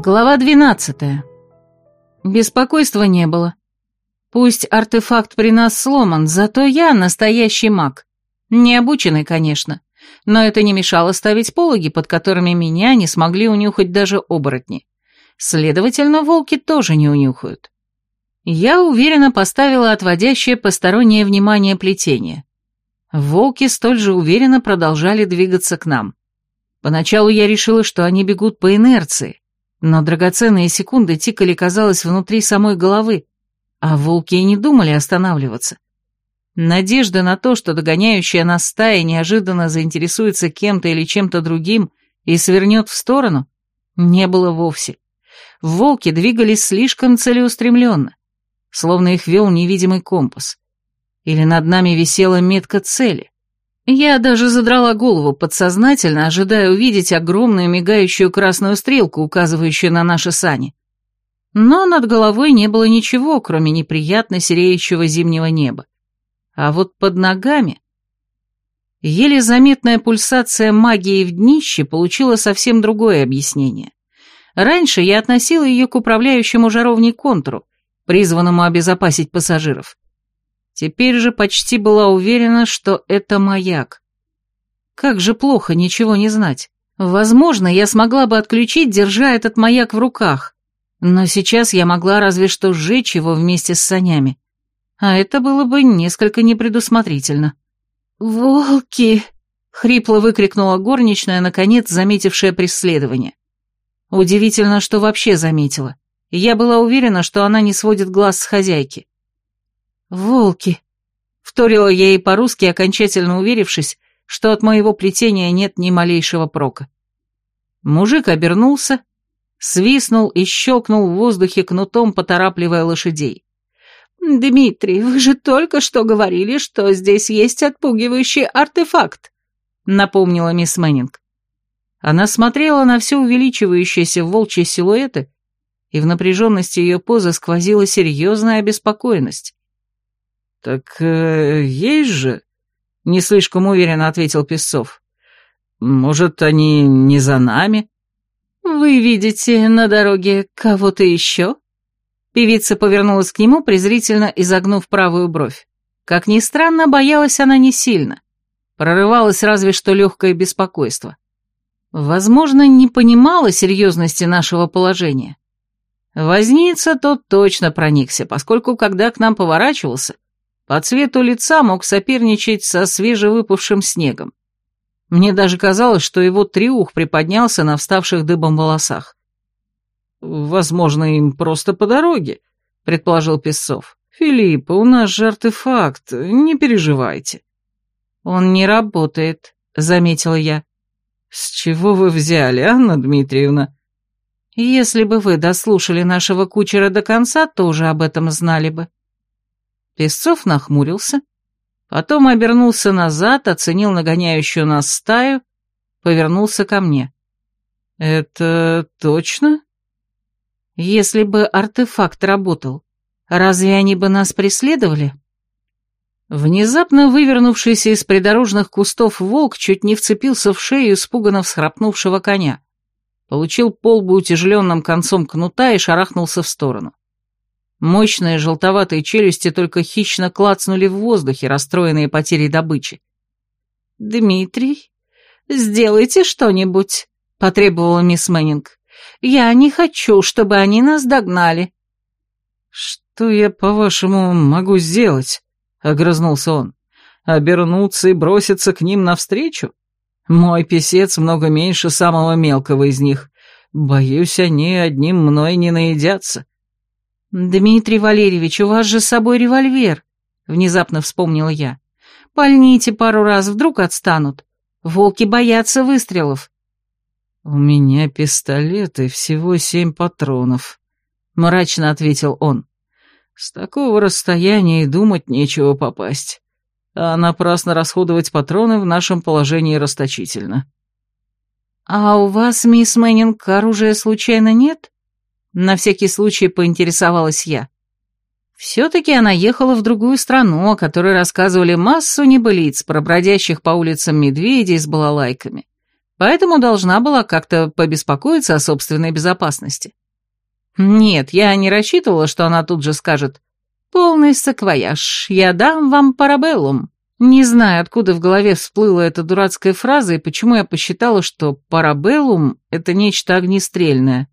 Глава 12. Беспокойства не было. Пусть артефакт при нас сломан, зато я настоящий маг. Необученный, конечно, но это не мешало ставить пологи, под которыми меня не смогли унюхать даже оборотни. Следовательно, волки тоже не унюхают. Я уверенно поставила отводящее постороннее внимание плетение. Волки столь же уверенно продолжали двигаться к нам. Поначалу я решила, что они бегут по инерции, но драгоценные секунды тикали, казалось, внутри самой головы, а волки и не думали останавливаться. Надежда на то, что догоняющая нас стая неожиданно заинтересуется кем-то или чем-то другим и свернет в сторону, не было вовсе. Волки двигались слишком целеустремленно, словно их вел невидимый компас. Или над нами висела метка цели. Я даже задрала голову подсознательно, ожидая увидеть огромную мигающую красную стрелку, указывающую на наши сани. Но над головой не было ничего, кроме неприятно сереющего зимнего неба. А вот под ногами... Еле заметная пульсация магии в днище получила совсем другое объяснение. Раньше я относила ее к управляющему жаровней контуру, призванному обезопасить пассажиров. Теперь же почти была уверена, что это маяк. Как же плохо ничего не знать. Возможно, я смогла бы отключить, держа этот маяк в руках, но сейчас я могла разве что сжечь его вместе с санями. А это было бы несколько непредусмотрительно. «Волки!» — хрипло выкрикнула горничная, наконец заметившая преследование. Удивительно, что вообще заметила. Я была уверена, что она не сводит глаз с хозяйки. «Волки!» — вторила я ей по-русски, окончательно уверившись, что от моего плетения нет ни малейшего прока. Мужик обернулся, свистнул и щелкнул в воздухе кнутом, поторапливая лошадей. «Дмитрий, вы же только что говорили, что здесь есть отпугивающий артефакт», — напомнила мисс Мэннинг. Она смотрела на все увеличивающиеся волчьи силуэты, и в напряженности ее позы сквозила серьезная обеспокоенность. «Так э, есть же», — не слишком уверенно ответил Песцов. «Может, они не за нами?» «Вы видите на дороге кого-то еще?» Певица повернулась к нему, презрительно изогнув правую бровь. Как ни странно, боялась она не сильно. Прорывалось разве что легкое беспокойство. Возможно, не понимала серьезности нашего положения. Возница тот точно проникся, поскольку, когда к нам поворачивался, по цвету лица мог соперничать со свежевыпавшим снегом. Мне даже казалось, что его триух приподнялся на вставших дыбом волосах. «Возможно, им просто по дороге», — предположил Песцов. «Филипп, у нас же артефакт, не переживайте». «Он не работает», — заметила я. «С чего вы взяли, Анна Дмитриевна?» «Если бы вы дослушали нашего кучера до конца, тоже об этом знали бы». Песцов нахмурился, потом обернулся назад, оценил нагоняющую нас стаю, повернулся ко мне. «Это точно?» «Если бы артефакт работал, разве они бы нас преследовали?» Внезапно вывернувшийся из придорожных кустов волк чуть не вцепился в шею испуганно всхрапнувшего коня. Получил полбу утяжеленным концом кнута и шарахнулся в сторону. Мощные желтоватые челюсти только хищно клацнули в воздухе, расстроенные потерей добычи. «Дмитрий, сделайте что-нибудь», — потребовала мисс Мэннинг. «Я не хочу, чтобы они нас догнали». «Что я, по-вашему, могу сделать?» — огрызнулся он. «Обернуться и броситься к ним навстречу? Мой писец много меньше самого мелкого из них. Боюсь, они одним мной не наедятся». «Дмитрий Валерьевич, у вас же с собой револьвер», — внезапно вспомнила я. «Пальните пару раз, вдруг отстанут. Волки боятся выстрелов». «У меня пистолет и всего семь патронов», — мрачно ответил он. «С такого расстояния и думать нечего попасть, а напрасно расходовать патроны в нашем положении расточительно». «А у вас, мисс Мэннинг, оружия случайно нет?» На всякий случай поинтересовалась я. Все-таки она ехала в другую страну, о которой рассказывали массу небылиц про бродящих по улицам медведей с балалайками. поэтому должна была как-то побеспокоиться о собственной безопасности. Нет, я не рассчитывала, что она тут же скажет «Полный саквояж, я дам вам парабеллум». Не знаю, откуда в голове всплыла эта дурацкая фраза и почему я посчитала, что парабеллум — это нечто огнестрельное.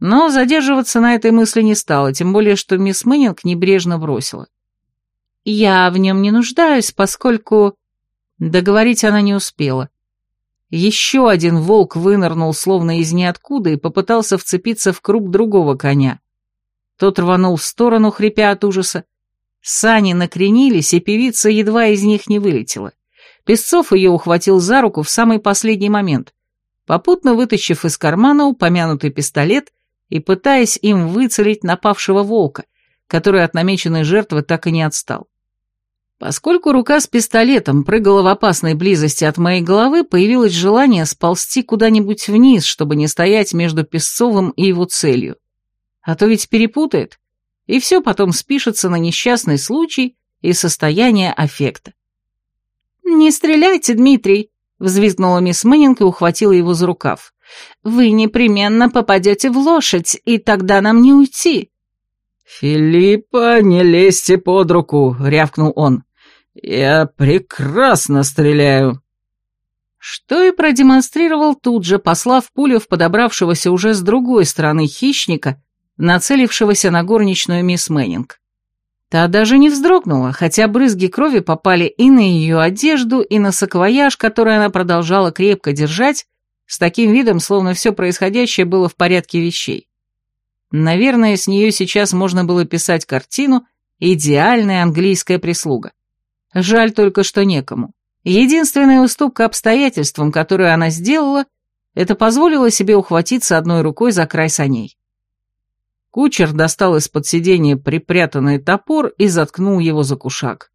Но задерживаться на этой мысли не стала, тем более, что мисс Мэннинг небрежно бросила. «Я в нем не нуждаюсь, поскольку...» Договорить она не успела. Еще один волк вынырнул словно из ниоткуда и попытался вцепиться в круп другого коня. Тот рванул в сторону, хрипя от ужаса. Сани накренились, и певица едва из них не вылетела. Песцов ее ухватил за руку в самый последний момент, попутно вытащив из кармана упомянутый пистолет и пытаясь им выцелить напавшего волка, который от намеченной жертвы так и не отстал. Поскольку рука с пистолетом прыгала в опасной близости от моей головы, появилось желание сползти куда-нибудь вниз, чтобы не стоять между Песцовым и его целью. А то ведь перепутает, и все потом спишется на несчастный случай и состояние аффекта. «Не стреляйте, Дмитрий!» — взвизгнула мисс Мэннинг и ухватила его за рукав. «Вы непременно попадете в лошадь, и тогда нам не уйти!» «Филиппа, не лезьте под руку!» — рявкнул он. «Я прекрасно стреляю!» Что и продемонстрировал тут же, послав пулю в подобравшегося уже с другой стороны хищника, нацелившегося на горничную мисс Мэннинг. Та даже не вздрогнула, хотя брызги крови попали и на ее одежду, и на саквояж, который она продолжала крепко держать, с таким видом, словно все происходящее было в порядке вещей. Наверное, с нее сейчас можно было писать картину «Идеальная английская прислуга». Жаль только, что некому. Единственная уступка обстоятельствам, которую она сделала, это позволила себе ухватиться одной рукой за край саней. Кучер достал из-под сиденья припрятанный топор и заткнул его за кушак.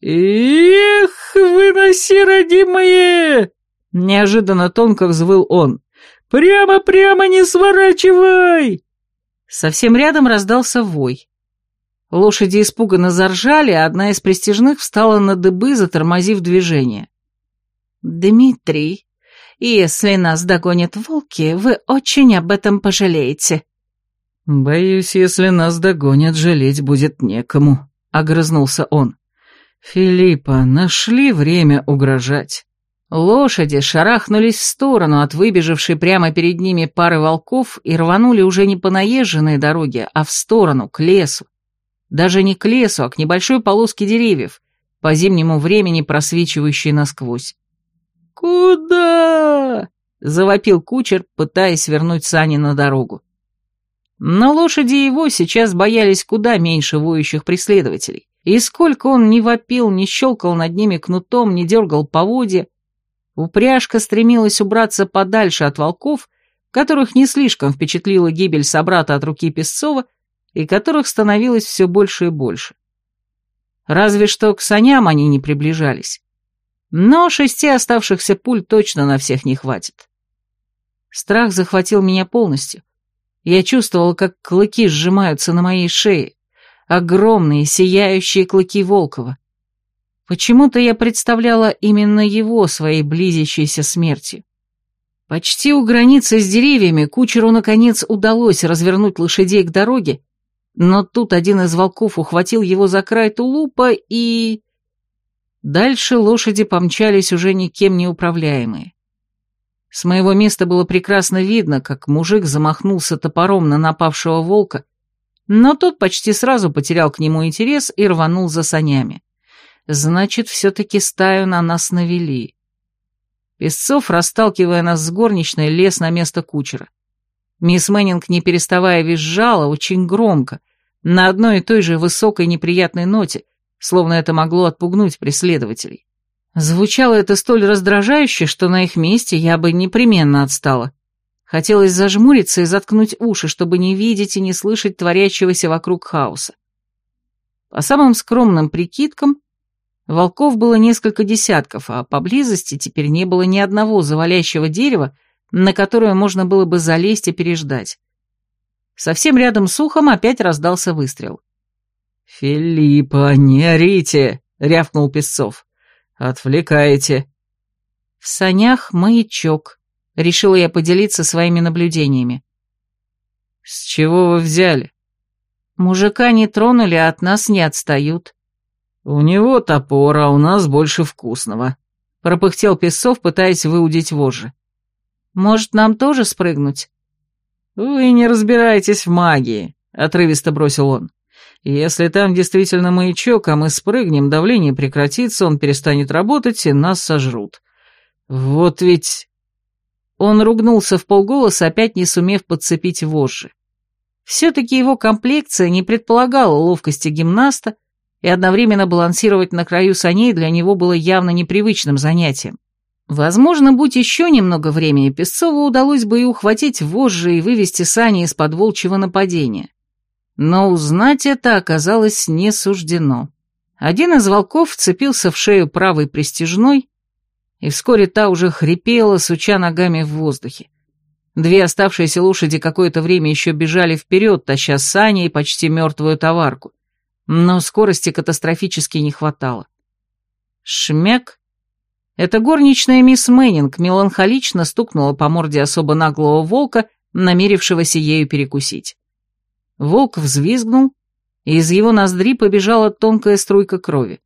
«Эх, выноси, родимые!» Неожиданно тонко взвыл он. «Прямо-прямо не сворачивай!» Совсем рядом раздался вой. Лошади испуганно заржали, а одна из пристижных встала на дыбы, затормозив движение. «Дмитрий, если нас догонят волки, вы очень об этом пожалеете». «Боюсь, если нас догонят, жалеть будет некому», — огрызнулся он. «Филиппа, нашли время угрожать». Лошади шарахнулись в сторону от выбежавшей прямо перед ними пары волков и рванули уже не по наезженной дороге, а в сторону, к лесу. Даже не к лесу, а к небольшой полоске деревьев, по зимнему времени просвечивающей насквозь. «Куда?» — завопил кучер, пытаясь вернуть сани на дорогу. Но лошади его сейчас боялись куда меньше воющих преследователей, и сколько он ни вопил, ни щелкал над ними кнутом, ни дергал поводья, Упряжка стремилась убраться подальше от волков, которых не слишком впечатлила гибель собрата от руки Песцова и которых становилось все больше и больше. Разве что к саням они не приближались. Но шести оставшихся пуль точно на всех не хватит. Страх захватил меня полностью. Я чувствовал, как клыки сжимаются на моей шее, огромные сияющие клыки Волкова. Почему-то я представляла именно его своей близящейся смертью. Почти у границы с деревьями кучеру, наконец, удалось развернуть лошадей к дороге, но тут один из волков ухватил его за край тулупа и... Дальше лошади помчались уже никем не управляемые. С моего места было прекрасно видно, как мужик замахнулся топором на напавшего волка, но тот почти сразу потерял к нему интерес и рванул за санями. Значит, все-таки стаю на нас навели. Песцов, расталкивая нас с горничной, лез на место кучера. Мисс Мэннинг, не переставая, визжала очень громко, на одной и той же высокой неприятной ноте, словно это могло отпугнуть преследователей. Звучало это столь раздражающе, что на их месте я бы непременно отстала. Хотелось зажмуриться и заткнуть уши, чтобы не видеть и не слышать творящегося вокруг хаоса. По самым скромным прикидкам, Волков было несколько десятков, а поблизости теперь не было ни одного завалящего дерева, на которое можно было бы залезть и переждать. Совсем рядом с ухом опять раздался выстрел. «Филиппа, не орите!» — рявкнул Песцов. «Отвлекаете». В санях маячок, Решила я поделиться своими наблюдениями. «С чего вы взяли?» «Мужика не тронули, а от нас не отстают». «У него топор, а у нас больше вкусного», — пропыхтел Песцов, пытаясь выудить вожжи. «Может, нам тоже спрыгнуть?» «Вы не разбираетесь в магии», — отрывисто бросил он. «Если там действительно маячок, а мы спрыгнем, давление прекратится, он перестанет работать, и нас сожрут. Вот ведь...» Он ругнулся в полголоса, опять не сумев подцепить вожжи. Все-таки его комплекция не предполагала ловкости гимнаста, и одновременно балансировать на краю саней для него было явно непривычным занятием. Возможно, будь еще немного времени, Песцову удалось бы и ухватить вожжи и вывести сани из-под волчьего нападения. Но узнать это оказалось не суждено. Один из волков вцепился в шею правой пристижной, и вскоре та уже хрипела, суча ногами в воздухе. Две оставшиеся лошади какое-то время еще бежали вперед, таща сани и почти мертвую товарку, но скорости катастрофически не хватало. Шмяк эта горничная мисс Мэннинг меланхолично стукнула по морде особо наглого волка, намерившегося ею перекусить. Волк взвизгнул, и из его ноздри побежала тонкая струйка крови.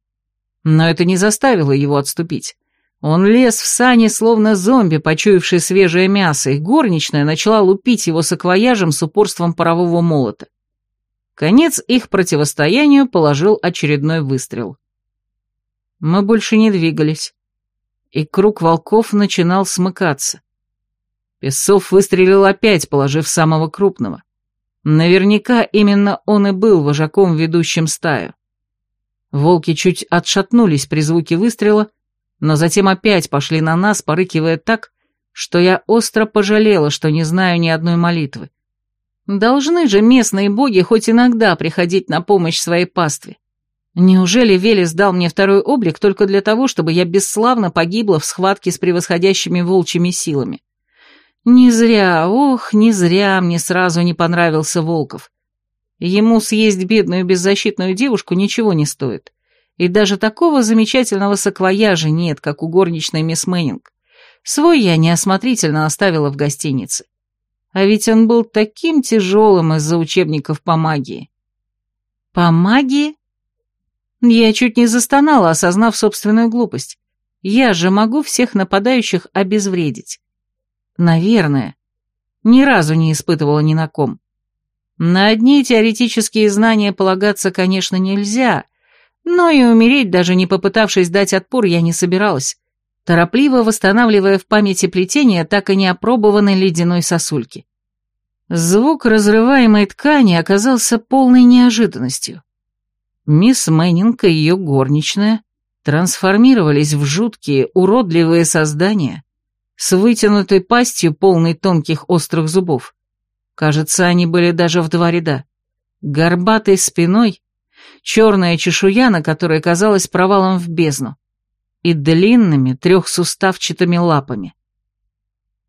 Но это не заставило его отступить. Он лез в сани, словно зомби, почуявший свежее мясо, и горничная начала лупить его саквояжем с упорством парового молота. Конец их противостоянию положил очередной выстрел. Мы больше не двигались и круг волков начинал смыкаться. Песцов выстрелил опять, положив самого крупного. Наверняка именно он и был вожаком, ведущим стаю. Волки чуть отшатнулись при звуке выстрела, но затем опять пошли на нас, порыкивая так, что я остро пожалела, что не знаю ни одной молитвы. Должны же местные боги хоть иногда приходить на помощь своей пастве. Неужели Велес дал мне второй облик только для того, чтобы я бесславно погибла в схватке с превосходящими волчьими силами? Не зря, ох, не зря мне сразу не понравился Волков. Ему съесть бедную беззащитную девушку ничего не стоит. И даже такого замечательного саквояжа нет, как у горничной мисс Мэннинг. Свой я неосмотрительно оставила в гостинице. А ведь он был таким тяжелым из-за учебников по магии. По магии? Я чуть не застонала, осознав собственную глупость. Я же могу всех нападающих обезвредить. Наверное. Ни разу не испытывала ни на ком. На одни теоретические знания полагаться, конечно, нельзя, но и умереть, даже не попытавшись дать отпор, я не собиралась, торопливо восстанавливая в памяти плетения так и не опробованной ледяной сосульки. Звук разрываемой ткани оказался полной неожиданностью. Мисс Мэннинг и ее горничная трансформировались в жуткие, уродливые создания с вытянутой пастью, полной тонких острых зубов. Кажется, они были даже в два ряда. Горбатой спиной, черная чешуя, на которой казалась провалом в бездну, и длинными трехсуставчатыми лапами.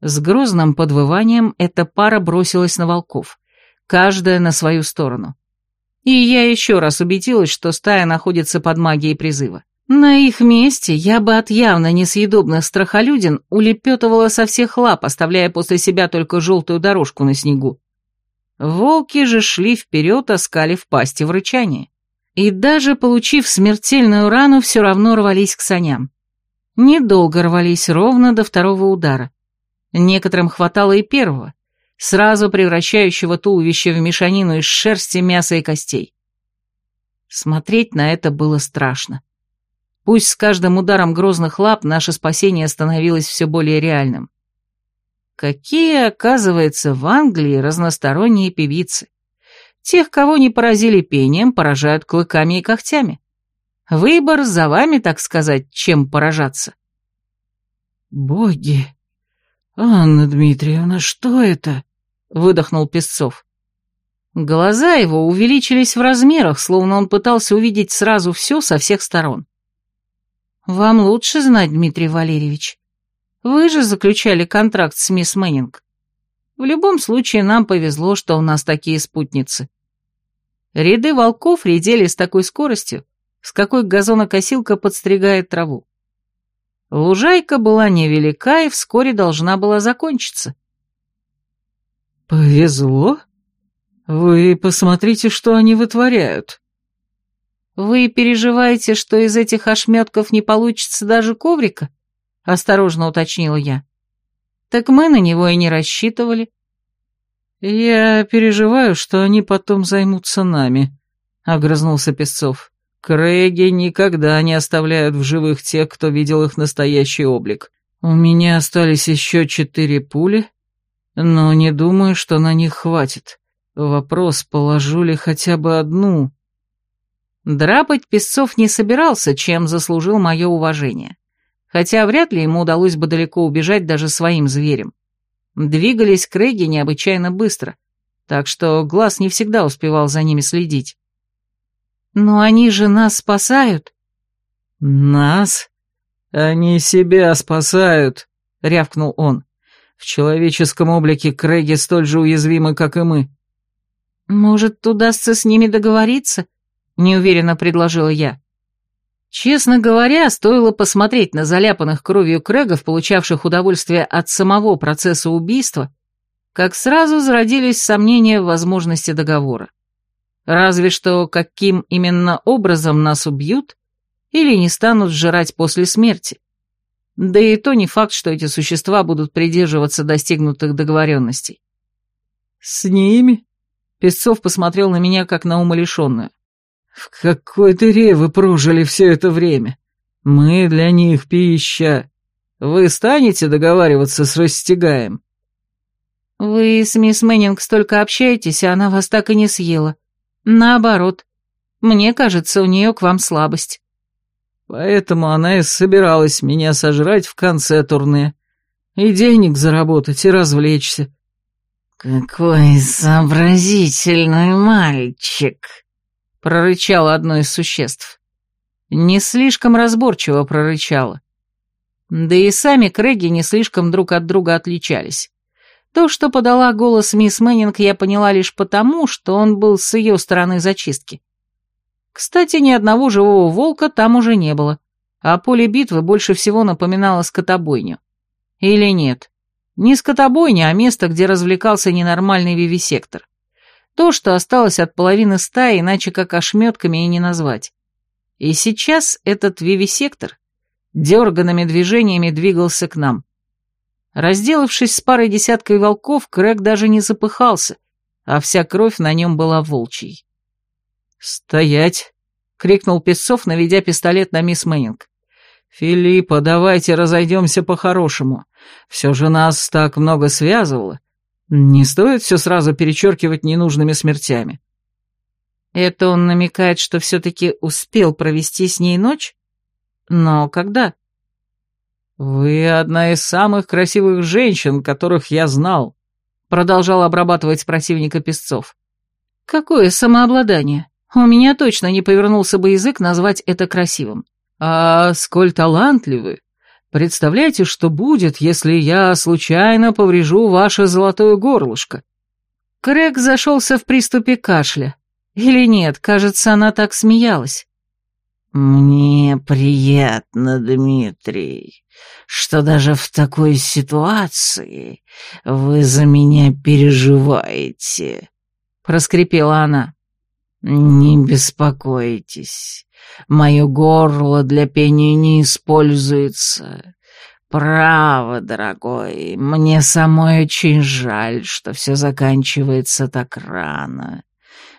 С грозным подвыванием эта пара бросилась на волков, каждая на свою сторону. И я еще раз убедилась, что стая находится под магией призыва. На их месте я бы от явно несъедобных страхолюдин улепетывала со всех лап, оставляя после себя только желтую дорожку на снегу. Волки же шли вперед, оскалив пасти в рычании. И даже получив смертельную рану, все равно рвались к саням. Недолго рвались, ровно до второго удара. Некоторым хватало и первого, сразу превращающего туловище в мешанину из шерсти, мяса и костей. Смотреть на это было страшно. Пусть с каждым ударом грозных лап наше спасение становилось все более реальным. Какие, оказывается, в Англии разносторонние певицы. Тех, кого не поразили пением, поражают клыками и когтями. Выбор за вами, так сказать, чем поражаться. «Боги! Анна Дмитриевна, что это?» выдохнул Песцов. Глаза его увеличились в размерах, словно он пытался увидеть сразу все со всех сторон. «Вам лучше знать, Дмитрий Валерьевич. Вы же заключали контракт с мисс Мэннинг. В любом случае нам повезло, что у нас такие спутницы». Ряды волков редели с такой скоростью, с какой газонокосилка подстригает траву. Лужайка была невелика и вскоре должна была закончиться. «Повезло? Вы посмотрите, что они вытворяют». «Вы переживаете, что из этих ошметков не получится даже коврика?» — осторожно уточнила я. «Так мы на него и не рассчитывали». «Я переживаю, что они потом займутся нами», — огрызнулся Песцов. «Крэги никогда не оставляют в живых тех, кто видел их настоящий облик. У меня остались еще четыре пули, но не думаю, что на них хватит. Вопрос, положу ли хотя бы одну». Драпать Песцов не собирался, чем заслужил мое уважение. Хотя вряд ли ему удалось бы далеко убежать даже своим зверем. Двигались Крэги необычайно быстро, так что глаз не всегда успевал за ними следить. «Но они же нас спасают!» «Нас? Они себя спасают!» — рявкнул он. «В человеческом облике Крэги столь же уязвимы, как и мы». «Может, удастся с ними договориться?» — неуверенно предложила я. Честно говоря, стоило посмотреть на заляпанных кровью Крэгов, получавших удовольствие от самого процесса убийства, как сразу зародились сомнения в возможности договора. Разве что каким именно образом нас убьют или не станут сжирать после смерти. Да и то не факт, что эти существа будут придерживаться достигнутых договоренностей. «С ними?» Песцов посмотрел на меня, как на умалишенную. В какой дыре вы прожили все это время? Мы для них пища. Вы станете договариваться с Растягаем?» «Вы с мисс Мэннинг столько общаетесь, а она вас так и не съела. Наоборот. Мне кажется, у нее к вам слабость». «Поэтому она и собиралась меня сожрать в конце турне. И денег заработать, и развлечься». «Какой сообразительный мальчик!» Прорычало одно из существ. Не слишком разборчиво прорычало. Да и сами Крэги не слишком друг от друга отличались. То, что подала голос мисс Мэннинг, я поняла лишь потому, что он был с ее стороны зачистки. Кстати, ни одного живого волка там уже не было, а поле битвы больше всего напоминало скотобойню. Или нет? Не скотобойня, а место, где развлекался ненормальный вивисектор. То, что осталось от половины стаи, иначе как ошметками и не назвать. И сейчас этот вивисектор дерганными движениями двигался к нам. Разделавшись с парой десяткой волков, Крэг даже не запыхался, а вся кровь на нем была волчьей. «Стоять!» — крикнул Песцов, наведя пистолет на мисс Мэннинг. «Филиппа, давайте разойдемся по-хорошему. Все же нас так много связывало. Не стоит все сразу перечеркивать ненужными смертями. Это он намекает, что все-таки успел провести с ней ночь? Но когда? Вы одна из самых красивых женщин, которых я знал, продолжал обрабатывать противника Песцов. Какое самообладание. У меня точно не повернулся бы язык назвать это красивым. А сколь талантливы, Представляете, что будет, если я случайно поврежу ваше золотое горлышко?» Крэг зашелся в приступе кашля. Или нет, кажется, она так смеялась. «Мне приятно, Дмитрий, что даже в такой ситуации вы за меня переживаете», — проскрипела она. «Не беспокойтесь, мое горло для пения не используется. Право, дорогой, мне самой очень жаль, что все заканчивается так рано.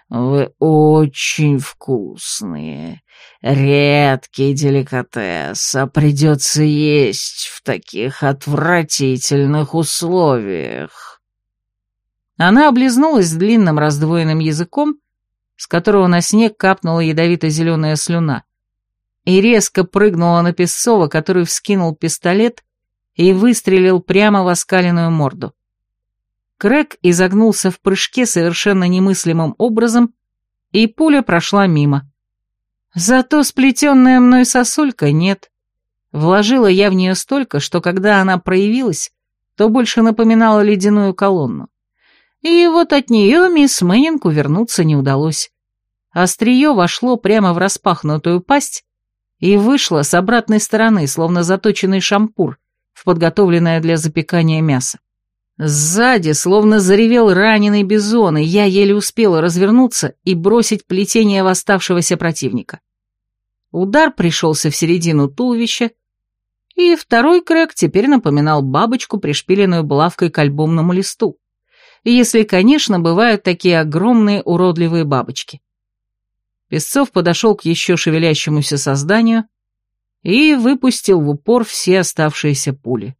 Вы очень вкусные, редкий деликатес, а придется есть в таких отвратительных условиях». Она облизнулась длинным раздвоенным языком, с которого на снег капнула ядовито-зеленая слюна, и резко прыгнула на Песцова, который вскинул пистолет и выстрелил прямо в оскаленную морду. Крэк изогнулся в прыжке совершенно немыслимым образом, и пуля прошла мимо. Зато сплетенная мной сосулька нет. Вложила я в нее столько, что когда она проявилась, то больше напоминала ледяную колонну. И вот от нее мисс Мэннинг увернуться не удалось. Острие вошло прямо в распахнутую пасть, и вышла с обратной стороны, словно заточенный шампур, в подготовленное для запекания мясо. Сзади словно заревел раненый бизон, и я еле успела развернуться и бросить плетение восставшегося противника. Удар пришелся в середину туловища, и второй крэк теперь напоминал бабочку, пришпиленную булавкой к альбомному листу. Если, конечно, бывают такие огромные уродливые бабочки. Песцов подошел к еще шевелящемуся созданию и выпустил в упор все оставшиеся пули.